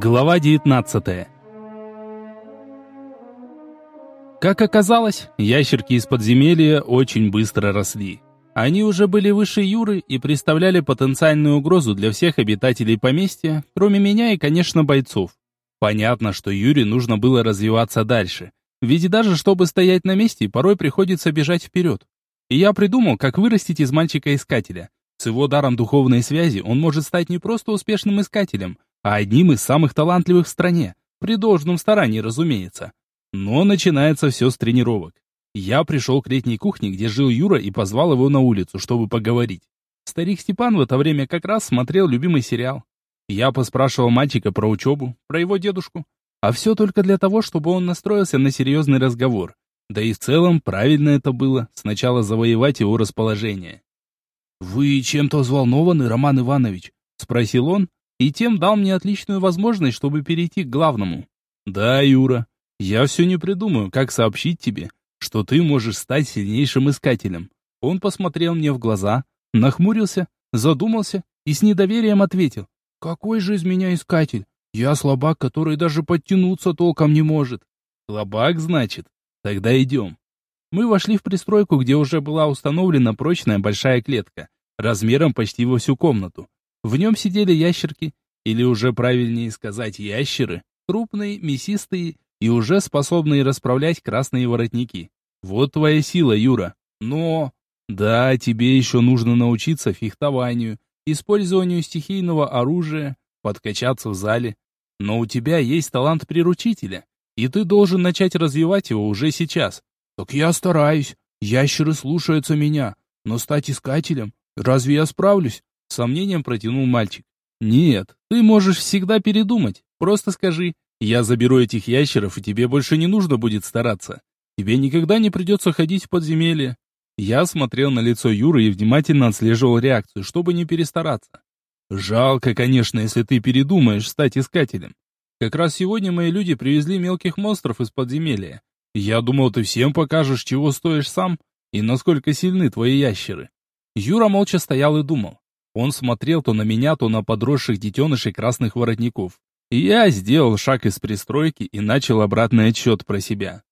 Глава 19 Как оказалось, ящерки из подземелья очень быстро росли. Они уже были выше Юры и представляли потенциальную угрозу для всех обитателей поместья, кроме меня и, конечно, бойцов. Понятно, что Юре нужно было развиваться дальше. Ведь даже чтобы стоять на месте, порой приходится бежать вперед. И я придумал, как вырастить из мальчика искателя. С его даром духовной связи он может стать не просто успешным искателем, а одним из самых талантливых в стране. При должном старании, разумеется. Но начинается все с тренировок. Я пришел к летней кухне, где жил Юра, и позвал его на улицу, чтобы поговорить. Старик Степан в это время как раз смотрел любимый сериал. Я поспрашивал мальчика про учебу, про его дедушку. А все только для того, чтобы он настроился на серьезный разговор. Да и в целом правильно это было, сначала завоевать его расположение. «Вы чем-то взволнованы, Роман Иванович?» — спросил он, и тем дал мне отличную возможность, чтобы перейти к главному. «Да, Юра, я все не придумаю, как сообщить тебе, что ты можешь стать сильнейшим искателем». Он посмотрел мне в глаза, нахмурился, задумался и с недоверием ответил. «Какой же из меня искатель? Я слабак, который даже подтянуться толком не может». «Слабак, значит? Тогда идем». Мы вошли в пристройку, где уже была установлена прочная большая клетка, размером почти во всю комнату. В нем сидели ящерки, или уже правильнее сказать ящеры, крупные, мясистые и уже способные расправлять красные воротники. Вот твоя сила, Юра. Но... Да, тебе еще нужно научиться фехтованию, использованию стихийного оружия, подкачаться в зале. Но у тебя есть талант приручителя, и ты должен начать развивать его уже сейчас. «Так я стараюсь. Ящеры слушаются меня. Но стать искателем? Разве я справлюсь?» Сомнением протянул мальчик. «Нет, ты можешь всегда передумать. Просто скажи, я заберу этих ящеров, и тебе больше не нужно будет стараться. Тебе никогда не придется ходить в подземелье». Я смотрел на лицо Юры и внимательно отслеживал реакцию, чтобы не перестараться. «Жалко, конечно, если ты передумаешь стать искателем. Как раз сегодня мои люди привезли мелких монстров из подземелья. Я думал, ты всем покажешь, чего стоишь сам и насколько сильны твои ящеры. Юра молча стоял и думал. Он смотрел то на меня, то на подросших детенышей красных воротников. И я сделал шаг из пристройки и начал обратный отсчет про себя.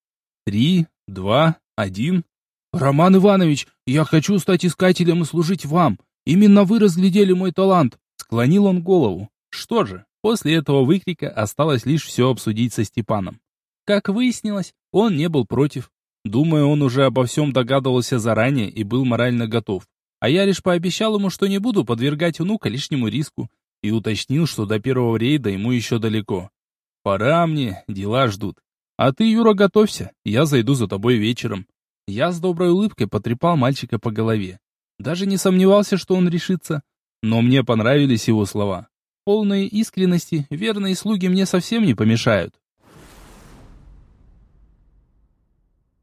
Три, два, один. «Роман Иванович, я хочу стать искателем и служить вам. Именно вы разглядели мой талант!» Склонил он голову. Что же, после этого выкрика осталось лишь все обсудить со Степаном. Как выяснилось, он не был против. Думаю, он уже обо всем догадывался заранее и был морально готов. А я лишь пообещал ему, что не буду подвергать внука лишнему риску, и уточнил, что до первого рейда ему еще далеко. Пора мне, дела ждут. А ты, Юра, готовься, я зайду за тобой вечером. Я с доброй улыбкой потрепал мальчика по голове. Даже не сомневался, что он решится. Но мне понравились его слова. Полные искренности, верные слуги мне совсем не помешают.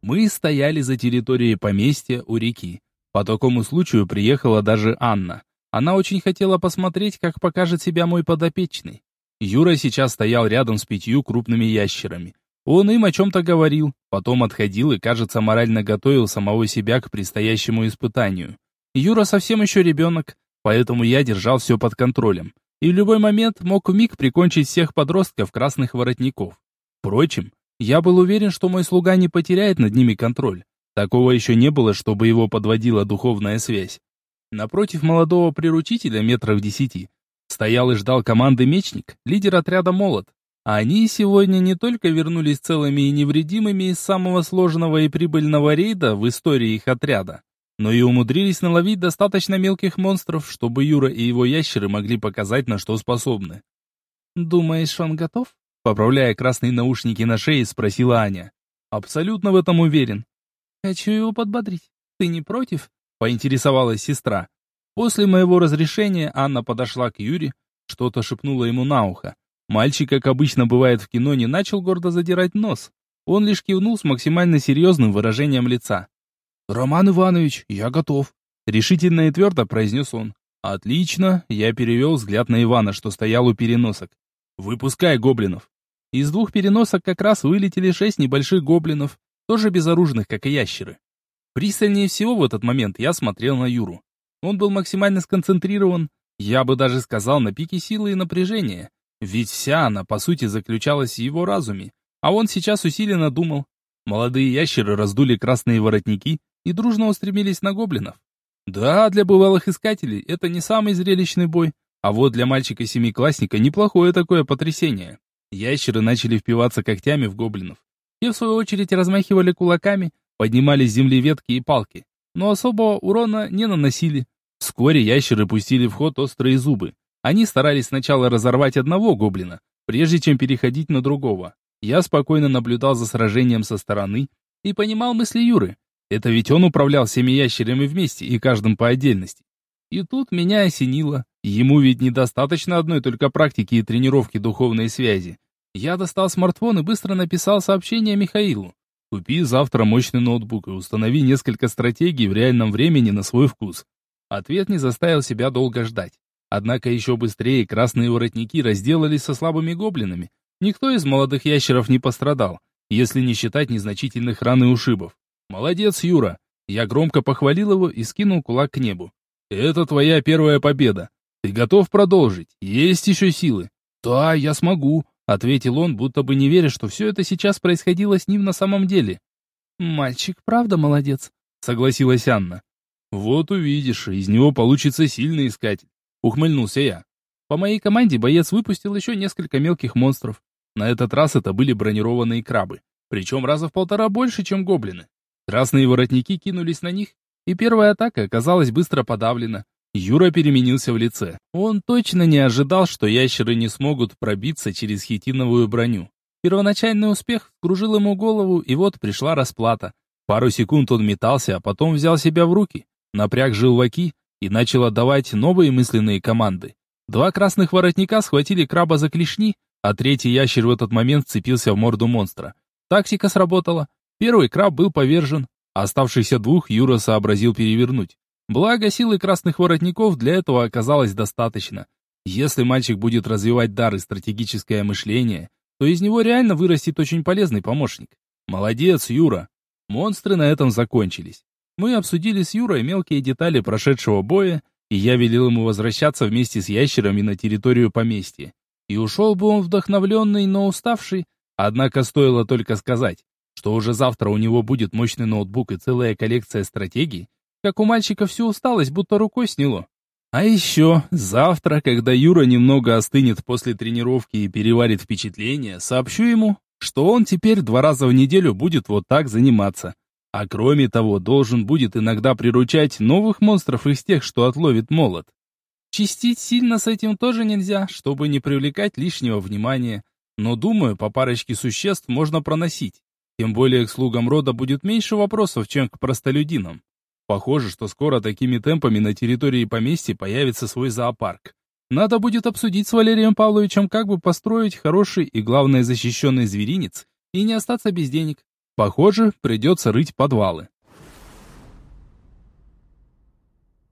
Мы стояли за территорией поместья у реки. По такому случаю приехала даже Анна. Она очень хотела посмотреть, как покажет себя мой подопечный. Юра сейчас стоял рядом с пятью крупными ящерами. Он им о чем-то говорил, потом отходил и, кажется, морально готовил самого себя к предстоящему испытанию. Юра совсем еще ребенок, поэтому я держал все под контролем. И в любой момент мог вмиг прикончить всех подростков красных воротников. Впрочем, я был уверен, что мой слуга не потеряет над ними контроль. Такого еще не было, чтобы его подводила духовная связь. Напротив молодого приручителя метров десяти стоял и ждал команды мечник, лидер отряда «Молот». А они сегодня не только вернулись целыми и невредимыми из самого сложного и прибыльного рейда в истории их отряда, но и умудрились наловить достаточно мелких монстров, чтобы Юра и его ящеры могли показать, на что способны. «Думаешь, он готов?» Поправляя красные наушники на шее, спросила Аня. Абсолютно в этом уверен. Хочу его подбодрить. Ты не против? Поинтересовалась сестра. После моего разрешения Анна подошла к Юре, что-то шепнула ему на ухо. Мальчик, как обычно бывает в кино, не начал гордо задирать нос. Он лишь кивнул с максимально серьезным выражением лица. «Роман Иванович, я готов», — решительно и твердо произнес он. «Отлично», — я перевел взгляд на Ивана, что стоял у переносок. «Выпускай гоблинов!» Из двух переносок как раз вылетели шесть небольших гоблинов, тоже безоружных, как и ящеры. Пристальнее всего в этот момент я смотрел на Юру. Он был максимально сконцентрирован, я бы даже сказал, на пике силы и напряжения. Ведь вся она, по сути, заключалась в его разуме, а он сейчас усиленно думал. Молодые ящеры раздули красные воротники и дружно устремились на гоблинов. Да, для бывалых искателей это не самый зрелищный бой, а вот для мальчика-семиклассника неплохое такое потрясение. Ящеры начали впиваться когтями в гоблинов. Те, в свою очередь, размахивали кулаками, поднимали с земли ветки и палки, но особого урона не наносили. Вскоре ящеры пустили в ход острые зубы. Они старались сначала разорвать одного гоблина, прежде чем переходить на другого. Я спокойно наблюдал за сражением со стороны и понимал мысли Юры. Это ведь он управлял всеми ящерами вместе и каждым по отдельности. И тут меня осенило. Ему ведь недостаточно одной только практики и тренировки духовной связи. Я достал смартфон и быстро написал сообщение Михаилу. Купи завтра мощный ноутбук и установи несколько стратегий в реальном времени на свой вкус. Ответ не заставил себя долго ждать. Однако еще быстрее красные воротники разделались со слабыми гоблинами. Никто из молодых ящеров не пострадал, если не считать незначительных ран и ушибов. Молодец, Юра. Я громко похвалил его и скинул кулак к небу. Это твоя первая победа. Ты готов продолжить? Есть еще силы. Да, я смогу, ответил он, будто бы не веря, что все это сейчас происходило с ним на самом деле. Мальчик, правда молодец, согласилась Анна. Вот увидишь, из него получится сильный искатель, ухмыльнулся я. По моей команде боец выпустил еще несколько мелких монстров. На этот раз это были бронированные крабы, причем раза в полтора больше, чем гоблины. Красные воротники кинулись на них, и первая атака оказалась быстро подавлена. Юра переменился в лице. Он точно не ожидал, что ящеры не смогут пробиться через хитиновую броню. Первоначальный успех кружил ему голову, и вот пришла расплата. Пару секунд он метался, а потом взял себя в руки, напряг желваки и начал отдавать новые мысленные команды. Два красных воротника схватили краба за клешни, а третий ящер в этот момент вцепился в морду монстра. Тактика сработала. Первый краб был повержен, Оставшихся двух Юра сообразил перевернуть. Благо, силы красных воротников для этого оказалось достаточно. Если мальчик будет развивать дар и стратегическое мышление, то из него реально вырастет очень полезный помощник. Молодец, Юра. Монстры на этом закончились. Мы обсудили с Юрой мелкие детали прошедшего боя, и я велел ему возвращаться вместе с ящерами на территорию поместья. И ушел бы он вдохновленный, но уставший, однако стоило только сказать что уже завтра у него будет мощный ноутбук и целая коллекция стратегий, как у мальчика всю усталость будто рукой сняло. А еще завтра, когда Юра немного остынет после тренировки и переварит впечатления, сообщу ему, что он теперь два раза в неделю будет вот так заниматься. А кроме того, должен будет иногда приручать новых монстров из тех, что отловит молот. Чистить сильно с этим тоже нельзя, чтобы не привлекать лишнего внимания. Но думаю, по парочке существ можно проносить. Тем более к слугам рода будет меньше вопросов, чем к простолюдинам. Похоже, что скоро такими темпами на территории поместья появится свой зоопарк. Надо будет обсудить с Валерием Павловичем, как бы построить хороший и, главное, защищенный зверинец и не остаться без денег. Похоже, придется рыть подвалы.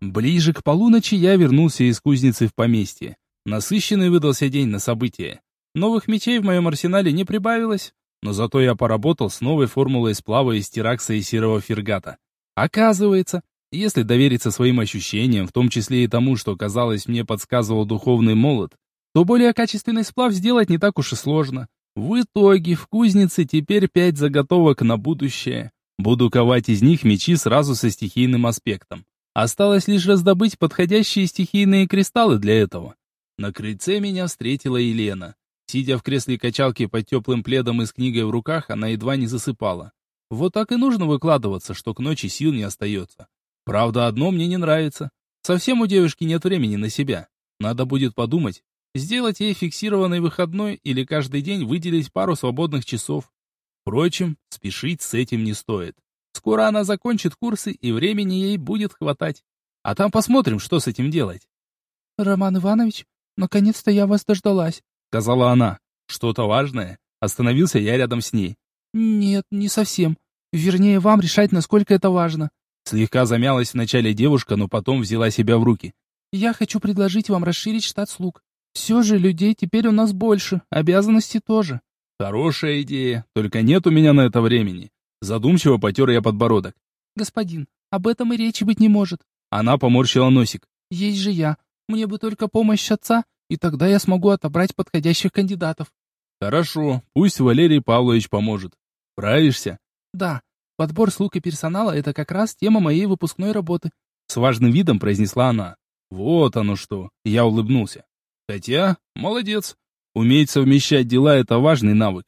Ближе к полуночи я вернулся из кузницы в поместье. Насыщенный выдался день на события. Новых мечей в моем арсенале не прибавилось, но зато я поработал с новой формулой сплава из тиракса и серого фергата. Оказывается, если довериться своим ощущениям, в том числе и тому, что, казалось, мне подсказывал духовный молот, то более качественный сплав сделать не так уж и сложно. В итоге в кузнице теперь пять заготовок на будущее. Буду ковать из них мечи сразу со стихийным аспектом. Осталось лишь раздобыть подходящие стихийные кристаллы для этого. На крыльце меня встретила Елена. Сидя в кресле качалки под теплым пледом и с книгой в руках, она едва не засыпала. Вот так и нужно выкладываться, что к ночи сил не остается. Правда, одно мне не нравится. Совсем у девушки нет времени на себя. Надо будет подумать, сделать ей фиксированный выходной или каждый день выделить пару свободных часов. Впрочем, спешить с этим не стоит. Скоро она закончит курсы, и времени ей будет хватать. А там посмотрим, что с этим делать. «Роман Иванович, наконец-то я вас дождалась сказала она. «Что-то важное?» Остановился я рядом с ней. «Нет, не совсем. Вернее, вам решать, насколько это важно». Слегка замялась вначале девушка, но потом взяла себя в руки. «Я хочу предложить вам расширить штат слуг. Все же людей теперь у нас больше, обязанностей тоже». «Хорошая идея, только нет у меня на это времени». Задумчиво потер я подбородок. «Господин, об этом и речи быть не может». Она поморщила носик. «Есть же я. Мне бы только помощь отца, и тогда я смогу отобрать подходящих кандидатов. Хорошо, пусть Валерий Павлович поможет. Справишься? Да, подбор слуг и персонала — это как раз тема моей выпускной работы. С важным видом произнесла она. Вот оно что. Я улыбнулся. Хотя, молодец. Уметь совмещать дела — это важный навык.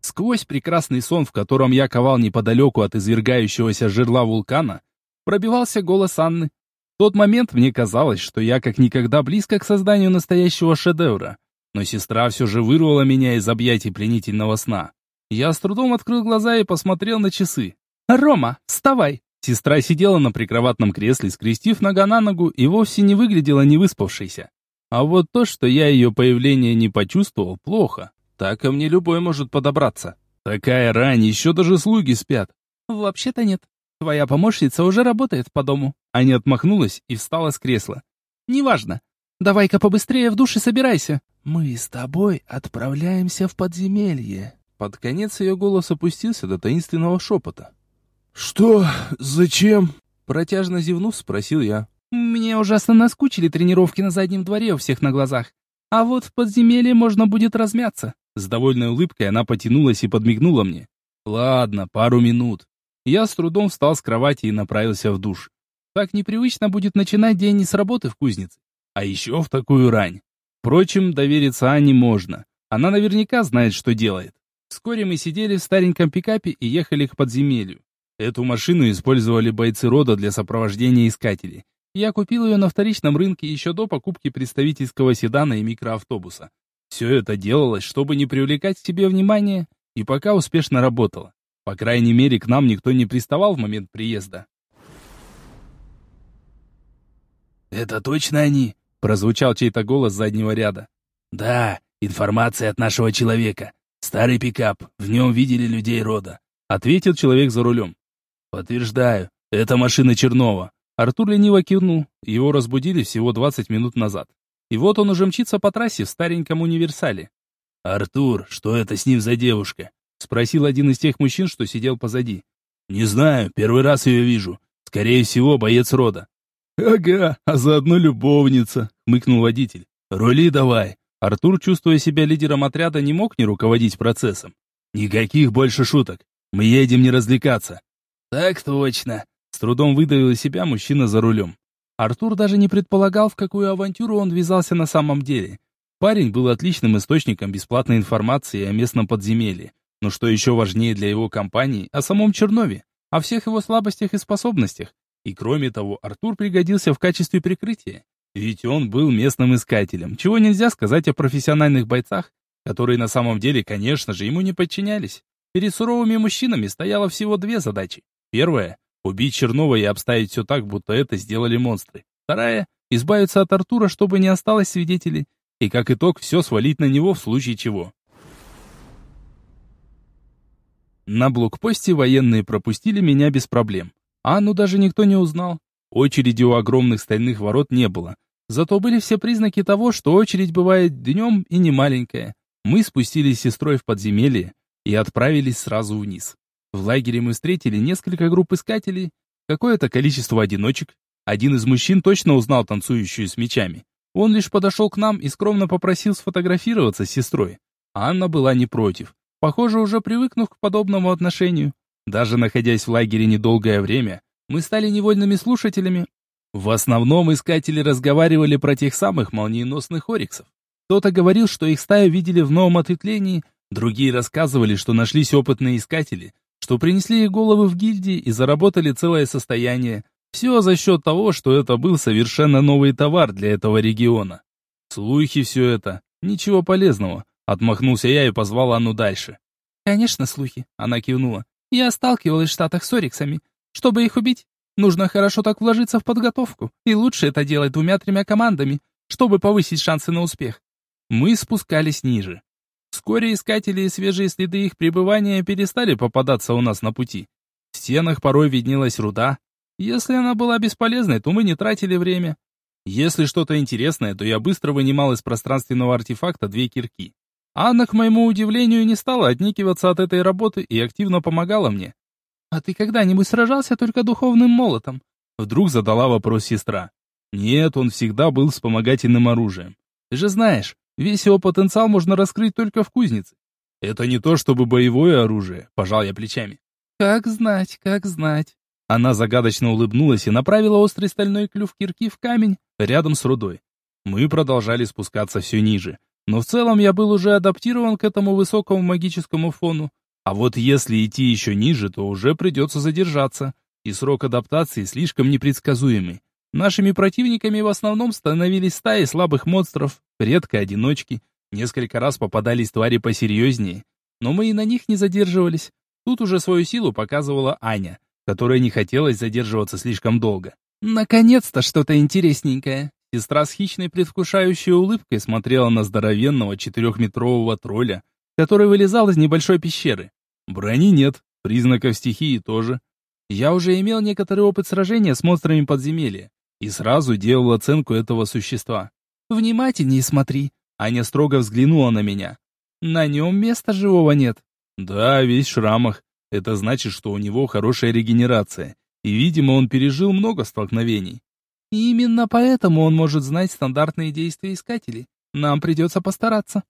Сквозь прекрасный сон, в котором я ковал неподалеку от извергающегося жерла вулкана, пробивался голос Анны. В тот момент мне казалось, что я как никогда близко к созданию настоящего шедевра. Но сестра все же вырвала меня из объятий пленительного сна. Я с трудом открыл глаза и посмотрел на часы. «Рома, вставай!» Сестра сидела на прикроватном кресле, скрестив нога на ногу, и вовсе не выглядела невыспавшейся. А вот то, что я ее появление не почувствовал, плохо. Так ко мне любой может подобраться. Такая рань, еще даже слуги спят. Вообще-то нет. Твоя помощница уже работает по дому. Аня отмахнулась и встала с кресла. Неважно. Давай-ка побыстрее в душ и собирайся. Мы с тобой отправляемся в подземелье. Под конец ее голос опустился до таинственного шепота. «Что? Зачем?» Протяжно зевнув, спросил я. «Мне ужасно наскучили тренировки на заднем дворе у всех на глазах. А вот в подземелье можно будет размяться». С довольной улыбкой она потянулась и подмигнула мне. «Ладно, пару минут». Я с трудом встал с кровати и направился в душ. Так непривычно будет начинать день не с работы в кузнице, а еще в такую рань. Впрочем, довериться Анне можно. Она наверняка знает, что делает. Вскоре мы сидели в стареньком пикапе и ехали к подземелью. Эту машину использовали бойцы рода для сопровождения искателей. Я купил ее на вторичном рынке еще до покупки представительского седана и микроавтобуса. Все это делалось, чтобы не привлекать к себе внимания, и пока успешно работало. По крайней мере, к нам никто не приставал в момент приезда. «Это точно они?» — прозвучал чей-то голос с заднего ряда. «Да, информация от нашего человека. Старый пикап, в нем видели людей рода», — ответил человек за рулем. «Подтверждаю, это машина Чернова». Артур лениво кивнул, его разбудили всего 20 минут назад. И вот он уже мчится по трассе в стареньком универсале. «Артур, что это с ним за девушка?» Спросил один из тех мужчин, что сидел позади. «Не знаю, первый раз ее вижу. Скорее всего, боец рода». «Ага, а заодно любовница», — хмыкнул водитель. «Рули давай». Артур, чувствуя себя лидером отряда, не мог не руководить процессом. «Никаких больше шуток. Мы едем не развлекаться». «Так точно», — с трудом выдавил из себя мужчина за рулем. Артур даже не предполагал, в какую авантюру он ввязался на самом деле. Парень был отличным источником бесплатной информации о местном подземелье. Но что еще важнее для его компании, о самом Чернове, о всех его слабостях и способностях. И кроме того, Артур пригодился в качестве прикрытия. Ведь он был местным искателем, чего нельзя сказать о профессиональных бойцах, которые на самом деле, конечно же, ему не подчинялись. Перед суровыми мужчинами стояло всего две задачи. Первая — убить Чернова и обставить все так, будто это сделали монстры. Вторая — избавиться от Артура, чтобы не осталось свидетелей. И как итог, все свалить на него в случае чего. На блокпосте военные пропустили меня без проблем. Анну даже никто не узнал. Очереди у огромных стальных ворот не было. Зато были все признаки того, что очередь бывает днем и не маленькая. Мы спустились с сестрой в подземелье и отправились сразу вниз. В лагере мы встретили несколько групп искателей, какое-то количество одиночек. Один из мужчин точно узнал танцующую с мечами. Он лишь подошел к нам и скромно попросил сфотографироваться с сестрой. Анна была не против похоже, уже привыкнув к подобному отношению. Даже находясь в лагере недолгое время, мы стали невольными слушателями. В основном искатели разговаривали про тех самых молниеносных ориксов. Кто-то говорил, что их стаю видели в новом ответвлении, другие рассказывали, что нашлись опытные искатели, что принесли их головы в гильдии и заработали целое состояние. Все за счет того, что это был совершенно новый товар для этого региона. Слухи все это. Ничего полезного. Отмахнулся я и позвал Анну дальше. «Конечно, слухи», — она кивнула. «Я сталкивалась в Штатах с Ориксами. Чтобы их убить, нужно хорошо так вложиться в подготовку, и лучше это делать двумя-тремя командами, чтобы повысить шансы на успех». Мы спускались ниже. Вскоре искатели и свежие следы их пребывания перестали попадаться у нас на пути. В стенах порой виднелась руда. Если она была бесполезной, то мы не тратили время. Если что-то интересное, то я быстро вынимал из пространственного артефакта две кирки. Анна, к моему удивлению, не стала отникиваться от этой работы и активно помогала мне. «А ты когда-нибудь сражался только духовным молотом?» Вдруг задала вопрос сестра. Нет, он всегда был вспомогательным оружием. Ты же знаешь, весь его потенциал можно раскрыть только в кузнице. Это не то чтобы боевое оружие, пожал я плечами. Как знать, как знать. Она загадочно улыбнулась и направила острый стальной клюв кирки в камень рядом с рудой. Мы продолжали спускаться все ниже, но в целом я был уже адаптирован к этому высокому магическому фону. А вот если идти еще ниже, то уже придется задержаться, и срок адаптации слишком непредсказуемый. Нашими противниками в основном становились стаи слабых монстров, редко одиночки, несколько раз попадались твари посерьезнее, но мы и на них не задерживались. Тут уже свою силу показывала Аня, которой не хотелось задерживаться слишком долго. «Наконец-то что-то интересненькое!» Сестра с хищной предвкушающей улыбкой смотрела на здоровенного четырехметрового тролля, который вылезал из небольшой пещеры. Брони нет, признаков стихии тоже. Я уже имел некоторый опыт сражения с монстрами подземелья и сразу делал оценку этого существа. «Внимательнее смотри», — Аня строго взглянула на меня. «На нем места живого нет». «Да, весь в шрамах. Это значит, что у него хорошая регенерация, и, видимо, он пережил много столкновений. И именно поэтому он может знать стандартные действия искателей. Нам придется постараться.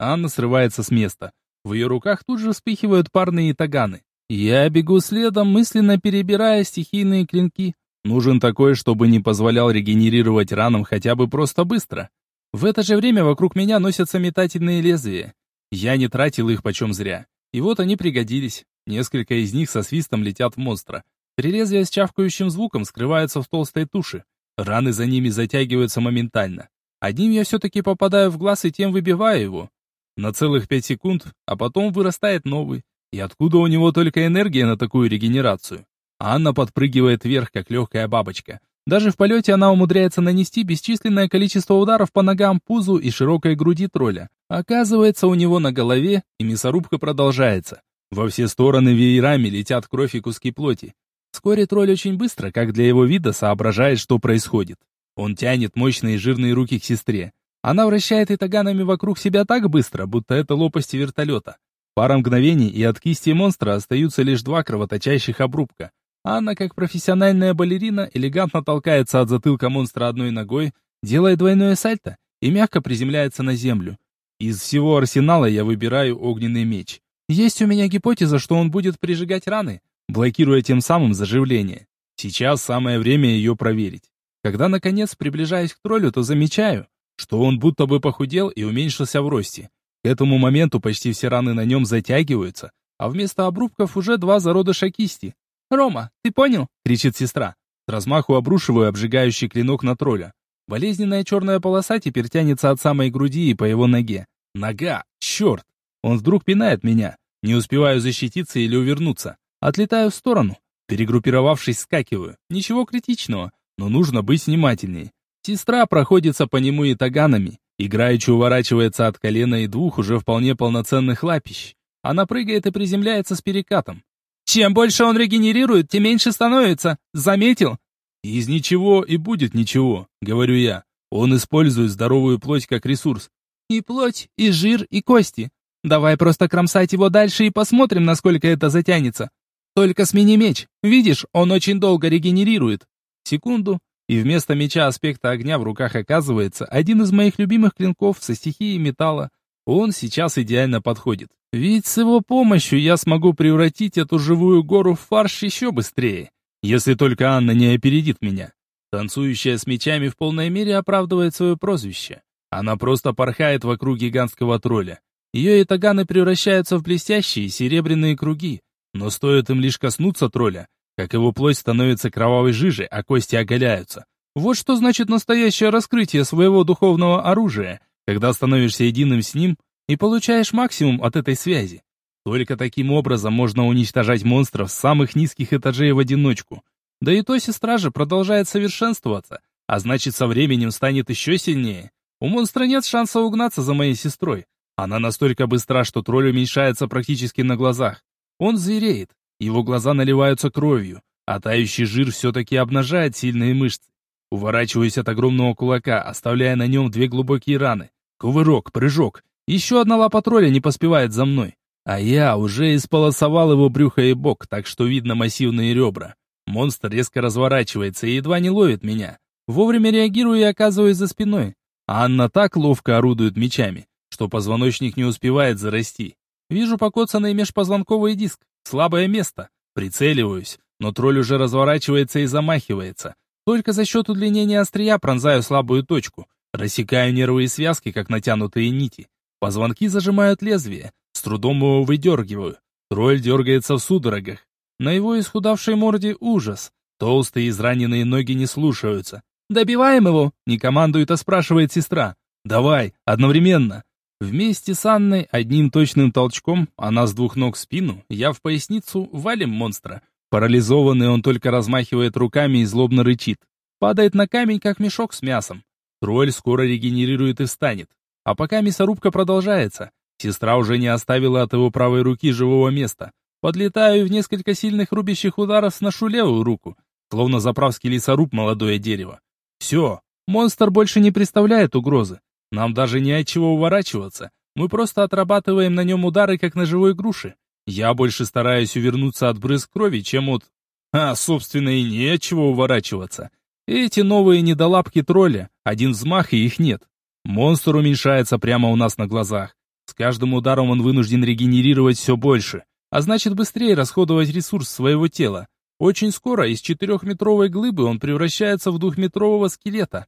Анна срывается с места. В ее руках тут же вспыхивают парные таганы. Я бегу следом, мысленно перебирая стихийные клинки. Нужен такой, чтобы не позволял регенерировать ранам хотя бы просто быстро. В это же время вокруг меня носятся метательные лезвия. Я не тратил их почем зря. И вот они пригодились. Несколько из них со свистом летят в монстра. При лезвия с чавкающим звуком скрываются в толстой туше. Раны за ними затягиваются моментально. Одним я все-таки попадаю в глаз и тем выбиваю его. На целых пять секунд, а потом вырастает новый. И откуда у него только энергия на такую регенерацию? Анна подпрыгивает вверх, как легкая бабочка. Даже в полете она умудряется нанести бесчисленное количество ударов по ногам, пузу и широкой груди тролля. Оказывается, у него на голове, и мясорубка продолжается. Во все стороны веерами летят кровь и куски плоти. Вскоре тролль очень быстро, как для его вида, соображает, что происходит. Он тянет мощные жирные руки к сестре. Она вращает итаганами вокруг себя так быстро, будто это лопасти вертолета. Пара мгновений, и от кисти монстра остаются лишь два кровоточащих обрубка. Анна, как профессиональная балерина, элегантно толкается от затылка монстра одной ногой, делает двойное сальто и мягко приземляется на землю. Из всего арсенала я выбираю огненный меч. Есть у меня гипотеза, что он будет прижигать раны, блокируя тем самым заживление. Сейчас самое время ее проверить. Когда, наконец, приближаюсь к троллю, то замечаю, что он будто бы похудел и уменьшился в росте. К этому моменту почти все раны на нем затягиваются, а вместо обрубков уже два зародыша кисти. «Рома, ты понял?» — кричит сестра. С размаху обрушиваю обжигающий клинок на тролля. Болезненная черная полоса теперь тянется от самой груди и по его ноге. Нога! Черт! Он вдруг пинает меня. Не успеваю защититься или увернуться. Отлетаю в сторону. Перегруппировавшись, скакиваю. Ничего критичного, но нужно быть внимательнее. Сестра проходится по нему и таганами. Играючи уворачивается от колена и двух уже вполне полноценных лапищ. Она прыгает и приземляется с перекатом. Чем больше он регенерирует, тем меньше становится. Заметил? Из ничего и будет ничего, говорю я. Он использует здоровую плоть как ресурс. И плоть, и жир, и кости. Давай просто кромсать его дальше и посмотрим, насколько это затянется. Только смени меч. Видишь, он очень долго регенерирует. Секунду, и вместо меча аспекта огня в руках оказывается один из моих любимых клинков со стихией металла. Он сейчас идеально подходит. Ведь с его помощью я смогу превратить эту живую гору в фарш еще быстрее, если только Анна не опередит меня. Танцующая с мечами в полной мере оправдывает свое прозвище. Она просто порхает вокруг гигантского тролля. Ее итаганы превращаются в блестящие серебряные круги, но стоит им лишь коснуться тролля, как его плоть становится кровавой жижей, а кости оголяются. Вот что значит настоящее раскрытие своего духовного оружия, когда становишься единым с ним и получаешь максимум от этой связи. Только таким образом можно уничтожать монстров с самых низких этажей в одиночку. Да и то сестра же продолжает совершенствоваться, а значит со временем станет еще сильнее. У монстра нет шанса угнаться за моей сестрой. Она настолько быстра, что тролль уменьшается практически на глазах. Он звереет, его глаза наливаются кровью, а тающий жир все-таки обнажает сильные мышцы. Уворачиваюсь от огромного кулака, оставляя на нем две глубокие раны. Кувырок, прыжок. Еще одна лапа тролля не поспевает за мной. А я уже исполосовал его брюхо и бок, так что видно массивные ребра. Монстр резко разворачивается и едва не ловит меня. Вовремя реагирую и оказываюсь за спиной. Анна так ловко орудует мечами, что позвоночник не успевает зарасти. Вижу покоцанный межпозвонковый диск, слабое место. Прицеливаюсь, но тролль уже разворачивается и замахивается. Только за счет удлинения острия пронзаю слабую точку. Рассекаю нервы и связки, как натянутые нити. Позвонки зажимают лезвие. С трудом его выдергиваю. Тролль дергается в судорогах. На его исхудавшей морде ужас. Толстые израненные ноги не слушаются. «Добиваем его!» — не командует, а спрашивает сестра. «Давай, одновременно!» Вместе с Анной одним точным толчком, она с двух ног в спину, я в поясницу, валим монстра. Парализованный он только размахивает руками и злобно рычит. Падает на камень, как мешок с мясом. Тролль скоро регенерирует и встанет. А пока мясорубка продолжается, сестра уже не оставила от его правой руки живого места. Подлетаю и в несколько сильных рубящих ударов сношу левую руку, словно заправский лесоруб молодое дерево. Все, монстр больше не представляет угрозы. Нам даже не от чего уворачиваться. Мы просто отрабатываем на нем удары, как на живой груши. Я больше стараюсь увернуться от брызг крови, чем от... А, собственно, и не от чего уворачиваться. Эти новые недолапки тролля, один взмах и их нет. Монстр уменьшается прямо у нас на глазах. С каждым ударом он вынужден регенерировать все больше, а значит быстрее расходовать ресурс своего тела. Очень скоро из четырехметровой глыбы он превращается в двухметрового скелета.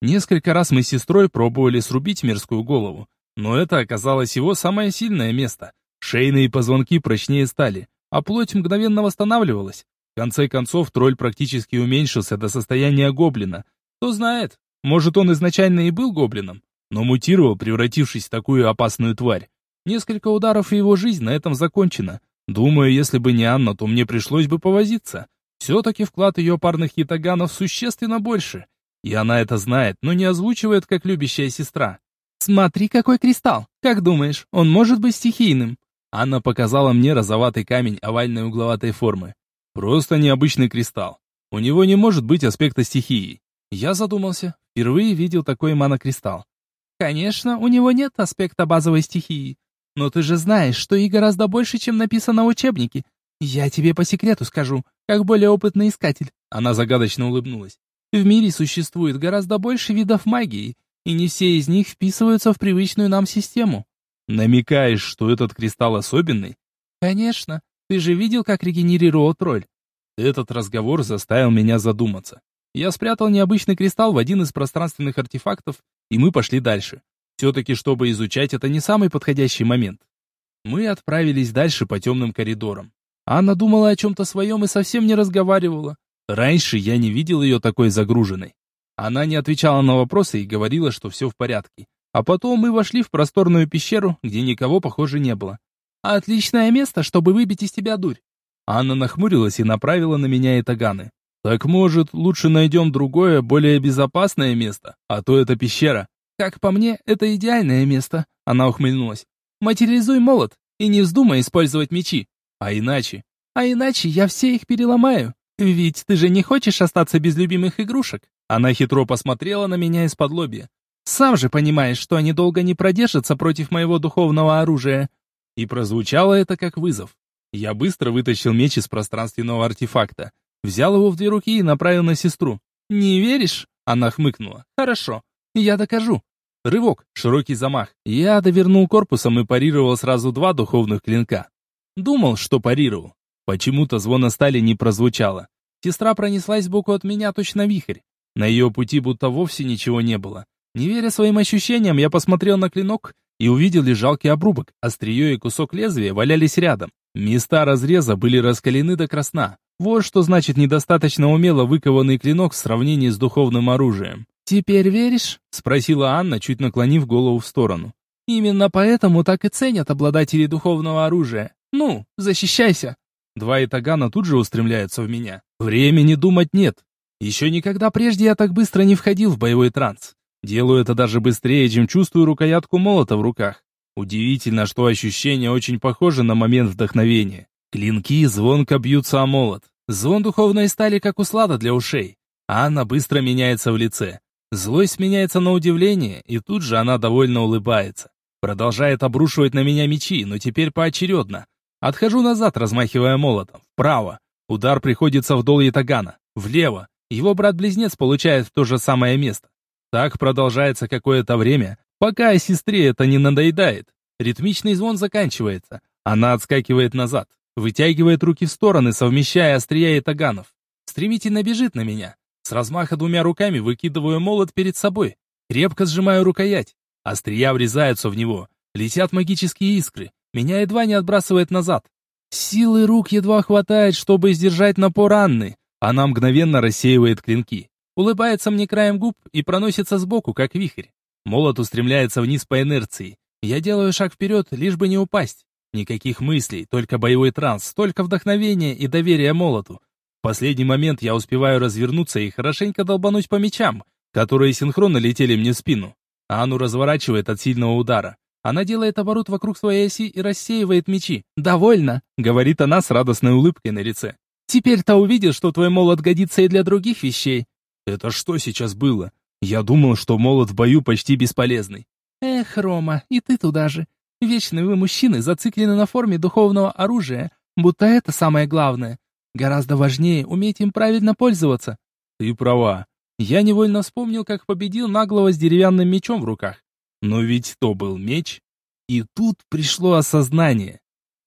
Несколько раз мы с сестрой пробовали срубить мерзкую голову, но это оказалось его самое сильное место. Шейные позвонки прочнее стали, а плоть мгновенно восстанавливалась. В конце концов, тролль практически уменьшился до состояния гоблина. Кто знает, может он изначально и был гоблином, но мутировал, превратившись в такую опасную тварь. Несколько ударов и его жизнь на этом закончена. Думаю, если бы не Анна, то мне пришлось бы повозиться. Все-таки вклад ее парных ятаганов существенно больше. И она это знает, но не озвучивает, как любящая сестра. «Смотри, какой кристалл! Как думаешь, он может быть стихийным?» Анна показала мне розоватый камень овальной угловатой формы. Просто необычный кристалл. У него не может быть аспекта стихии. Я задумался. Впервые видел такой монокристалл. Конечно, у него нет аспекта базовой стихии. Но ты же знаешь, что и гораздо больше, чем написано в учебнике. Я тебе по секрету скажу, как более опытный искатель. Она загадочно улыбнулась. В мире существует гораздо больше видов магии, и не все из них вписываются в привычную нам систему. Намекаешь, что этот кристалл особенный? Конечно. Ты же видел, как регенерировал тролль? Этот разговор заставил меня задуматься. Я спрятал необычный кристалл в один из пространственных артефактов, и мы пошли дальше. Все-таки, чтобы изучать, это не самый подходящий момент. Мы отправились дальше по темным коридорам. Анна думала о чем-то своем и совсем не разговаривала. Раньше я не видел ее такой загруженной. Она не отвечала на вопросы и говорила, что все в порядке. А потом мы вошли в просторную пещеру, где никого, похоже, не было. «Отличное место, чтобы выбить из тебя дурь». Анна нахмурилась и направила на меня этаганы. «Так, может, лучше найдем другое, более безопасное место? А то это пещера». «Как по мне, это идеальное место», — она ухмыльнулась. «Материализуй молот и не вздумай использовать мечи. А иначе? А иначе я все их переломаю. «Ведь ты же не хочешь остаться без любимых игрушек?» Она хитро посмотрела на меня из-под лобья. «Сам же понимаешь, что они долго не продержатся против моего духовного оружия». И прозвучало это как вызов. Я быстро вытащил меч из пространственного артефакта, взял его в две руки и направил на сестру. «Не веришь?» Она хмыкнула. «Хорошо, я докажу». Рывок, широкий замах. Я довернул корпусом и парировал сразу два духовных клинка. Думал, что парировал. Почему-то звона стали не прозвучало. Сестра пронеслась сбоку от меня точно вихрь. На ее пути будто вовсе ничего не было. Не веря своим ощущениям, я посмотрел на клинок и увидел лишь жалкий обрубок. Острие и кусок лезвия валялись рядом. Места разреза были раскалены до красна. Вот что значит недостаточно умело выкованный клинок в сравнении с духовным оружием. «Теперь веришь?» — спросила Анна, чуть наклонив голову в сторону. «Именно поэтому так и ценят обладатели духовного оружия. Ну, защищайся!» Два итагана тут же устремляются в меня. Времени думать нет. Еще никогда прежде я так быстро не входил в боевой транс. Делаю это даже быстрее, чем чувствую рукоятку молота в руках. Удивительно, что ощущение очень похоже на момент вдохновения. Клинки звонко бьются о молот. Звон духовной стали, как услада для ушей. А она быстро меняется в лице. Злость меняется на удивление, и тут же она довольно улыбается. Продолжает обрушивать на меня мечи, но теперь поочередно. Отхожу назад, размахивая молотом. Вправо. Удар приходится в дол Ятагана. Влево. Его брат-близнец получает в то же самое место. Так продолжается какое-то время, пока сестре это не надоедает. Ритмичный звон заканчивается. Она отскакивает назад, вытягивает руки в стороны, совмещая острия и таганов. Стремительно бежит на меня. С размаха двумя руками выкидываю молот перед собой. Крепко сжимаю рукоять. Острия врезаются в него. Летят магические искры. Меня едва не отбрасывает назад. Силы рук едва хватает, чтобы сдержать напор Анны. Она мгновенно рассеивает клинки. Улыбается мне краем губ и проносится сбоку, как вихрь. Молот устремляется вниз по инерции. Я делаю шаг вперед, лишь бы не упасть. Никаких мыслей, только боевой транс, только вдохновение и доверие молоту. В последний момент я успеваю развернуться и хорошенько долбануть по мечам, которые синхронно летели мне в спину. Анну разворачивает от сильного удара. Она делает оборот вокруг своей оси и рассеивает мечи. «Довольно», — говорит она с радостной улыбкой на лице. «Теперь-то увидел, что твой молот годится и для других вещей». «Это что сейчас было? Я думал, что молот в бою почти бесполезный». «Эх, Рома, и ты туда же. Вечно вы, мужчины, зациклены на форме духовного оружия, будто это самое главное. Гораздо важнее уметь им правильно пользоваться». «Ты права. Я невольно вспомнил, как победил наглого с деревянным мечом в руках. Но ведь то был меч. И тут пришло осознание.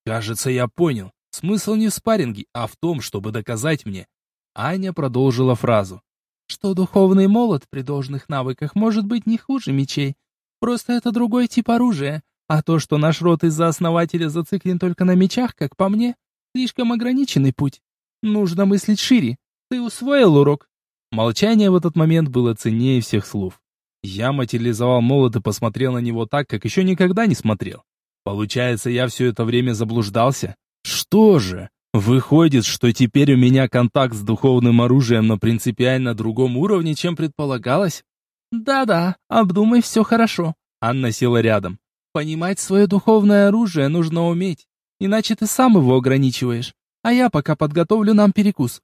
Кажется, я понял. Смысл не в спарринге, а в том, чтобы доказать мне. Аня продолжила фразу. Что духовный молот при должных навыках может быть не хуже мечей. Просто это другой тип оружия. А то, что наш род из-за основателя зациклен только на мечах, как по мне, слишком ограниченный путь. Нужно мыслить шире. Ты усвоил урок? Молчание в этот момент было ценнее всех слов. Я материализовал молот и посмотрел на него так, как еще никогда не смотрел. Получается, я все это время заблуждался? Что же? Выходит, что теперь у меня контакт с духовным оружием на принципиально другом уровне, чем предполагалось? Да-да, обдумай все хорошо. Анна села рядом. Понимать свое духовное оружие нужно уметь, иначе ты сам его ограничиваешь. А я пока подготовлю нам перекус.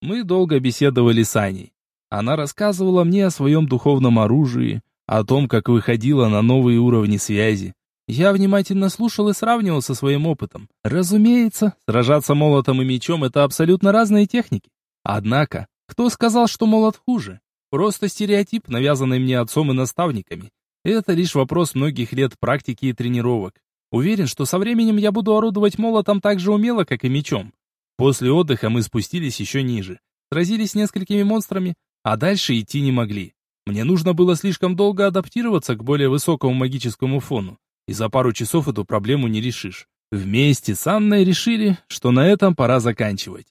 Мы долго беседовали с Аней. Она рассказывала мне о своем духовном оружии, о том, как выходила на новые уровни связи. Я внимательно слушал и сравнивал со своим опытом. Разумеется, сражаться молотом и мечом — это абсолютно разные техники. Однако, кто сказал, что молот хуже? Просто стереотип, навязанный мне отцом и наставниками. Это лишь вопрос многих лет практики и тренировок. Уверен, что со временем я буду орудовать молотом так же умело, как и мечом. После отдыха мы спустились еще ниже, сразились с несколькими монстрами, а дальше идти не могли. Мне нужно было слишком долго адаптироваться к более высокому магическому фону, и за пару часов эту проблему не решишь. Вместе с Анной решили, что на этом пора заканчивать.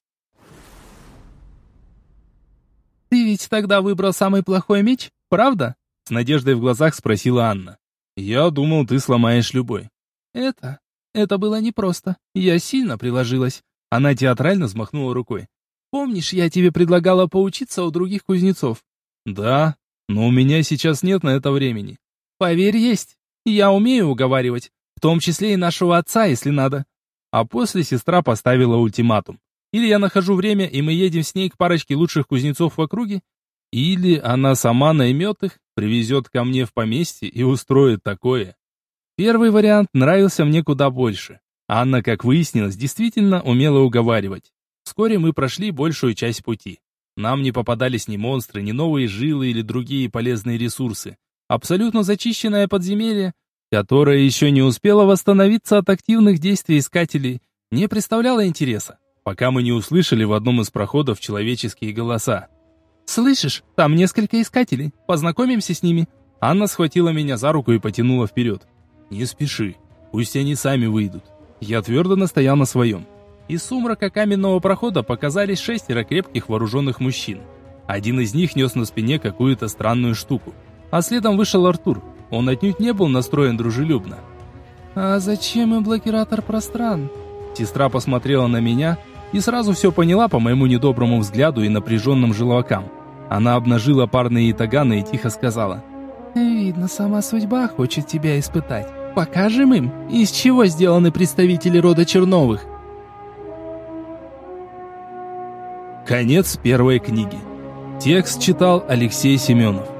«Ты ведь тогда выбрал самый плохой меч, правда?» С надеждой в глазах спросила Анна. «Я думал, ты сломаешь любой». «Это... это было непросто. Я сильно приложилась». Она театрально взмахнула рукой. Помнишь, я тебе предлагала поучиться у других кузнецов? Да, но у меня сейчас нет на это времени. Поверь, есть. Я умею уговаривать, в том числе и нашего отца, если надо. А после сестра поставила ультиматум. Или я нахожу время, и мы едем с ней к парочке лучших кузнецов в округе, или она сама наймет их, привезет ко мне в поместье и устроит такое. Первый вариант нравился мне куда больше. Анна, как выяснилось, действительно умела уговаривать. Вскоре мы прошли большую часть пути. Нам не попадались ни монстры, ни новые жилы или другие полезные ресурсы. Абсолютно зачищенное подземелье, которое еще не успело восстановиться от активных действий искателей, не представляло интереса, пока мы не услышали в одном из проходов человеческие голоса. «Слышишь, там несколько искателей. Познакомимся с ними». Анна схватила меня за руку и потянула вперед. «Не спеши. Пусть они сами выйдут». Я твердо настоял на своем. Из сумрака каменного прохода показались шестеро крепких вооруженных мужчин. Один из них нес на спине какую-то странную штуку. А следом вышел Артур. Он отнюдь не был настроен дружелюбно. «А зачем им блокиратор простран?» Сестра посмотрела на меня и сразу все поняла по моему недоброму взгляду и напряженным желвакам. Она обнажила парные таганы и тихо сказала. «Видно, сама судьба хочет тебя испытать. Покажем им, из чего сделаны представители рода Черновых». Конец первой книги. Текст читал Алексей Семенов.